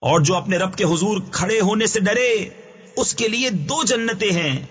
اور جو اپنے رب کے حضور کھڑے ہونے سے ڈرے، اس کے لیے دو جنتیں ہیں۔